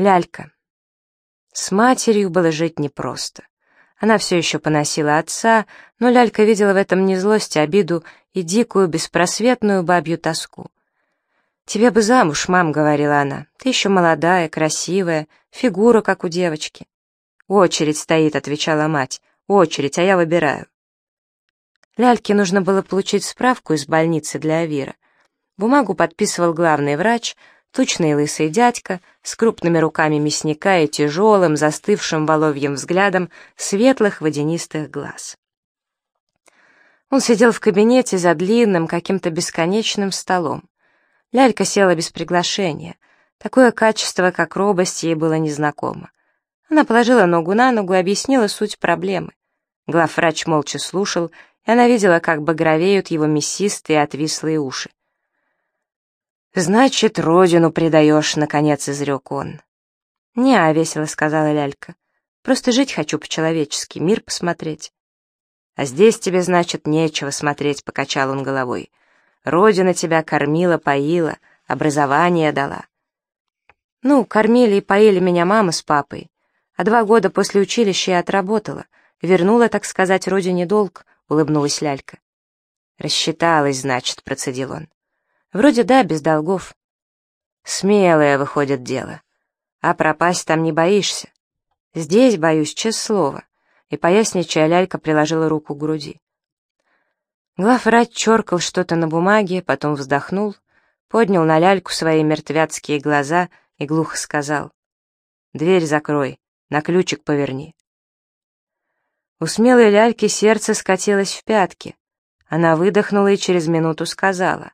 Лялька. С матерью было жить непросто. Она все еще поносила отца, но Лялька видела в этом не злость, а обиду и дикую, беспросветную бабью тоску. «Тебе бы замуж, мам», — говорила она. «Ты еще молодая, красивая, фигура, как у девочки». «Очередь стоит», — отвечала мать. «Очередь, а я выбираю». Ляльке нужно было получить справку из больницы для Авира. Бумагу подписывал главный врач — Тучный лысый дядька с крупными руками мясника и тяжелым, застывшим воловьим взглядом светлых водянистых глаз. Он сидел в кабинете за длинным, каким-то бесконечным столом. Лялька села без приглашения. Такое качество, как робость, ей было незнакомо. Она положила ногу на ногу и объяснила суть проблемы. Главврач молча слушал, и она видела, как багровеют его мясистые отвислые уши. «Значит, родину предаешь», — наконец изрек он. «Не, — весело сказала лялька, — просто жить хочу по-человечески, мир посмотреть». «А здесь тебе, значит, нечего смотреть», — покачал он головой. «Родина тебя кормила, поила, образование дала». «Ну, кормили и поили меня мама с папой, а два года после училища я отработала, вернула, так сказать, родине долг», — улыбнулась лялька. «Рассчиталась, значит», — процедил он. Вроде да, без долгов. Смелое выходит дело. А пропасть там не боишься. Здесь боюсь, честное слово. И поясничая, лялька приложила руку к груди. Главврач чёркал что-то на бумаге, потом вздохнул, поднял на ляльку свои мертвяцкие глаза и глухо сказал. «Дверь закрой, на ключик поверни». У смелой ляльки сердце скатилось в пятки. Она выдохнула и через минуту сказала.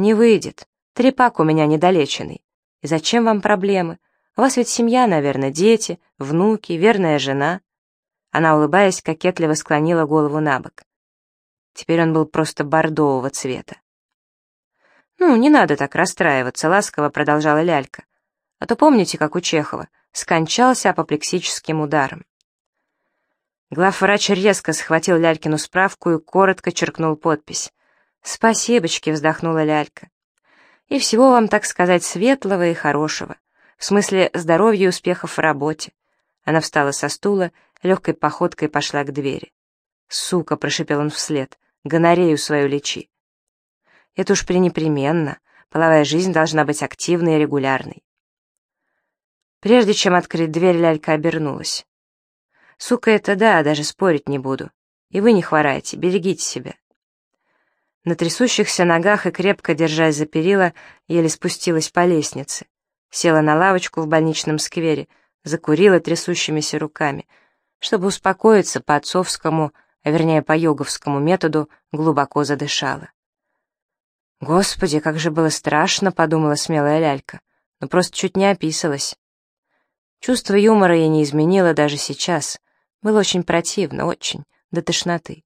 «Не выйдет. Трепак у меня недолеченный. И зачем вам проблемы? У вас ведь семья, наверное, дети, внуки, верная жена». Она, улыбаясь, кокетливо склонила голову на бок. Теперь он был просто бордового цвета. «Ну, не надо так расстраиваться», — ласково продолжала Лялька. «А то помните, как у Чехова, скончался апоплексическим ударом». Главврач резко схватил Лялькину справку и коротко черкнул подпись. «Спасибочки», — вздохнула Лялька. «И всего вам, так сказать, светлого и хорошего. В смысле здоровья и успехов в работе». Она встала со стула, легкой походкой пошла к двери. «Сука», — прошипел он вслед, — «гонорею свою лечи». «Это уж пренепременно. Половая жизнь должна быть активной и регулярной». Прежде чем открыть дверь, Лялька обернулась. «Сука, это да, даже спорить не буду. И вы не хворайте, берегите себя». На трясущихся ногах и крепко держась за перила, еле спустилась по лестнице. Села на лавочку в больничном сквере, закурила трясущимися руками. Чтобы успокоиться по отцовскому, а вернее по йоговскому методу, глубоко задышала. «Господи, как же было страшно!» — подумала смелая лялька. «Но просто чуть не описалась». Чувство юмора ей не изменило даже сейчас. Было очень противно, очень, до тошноты.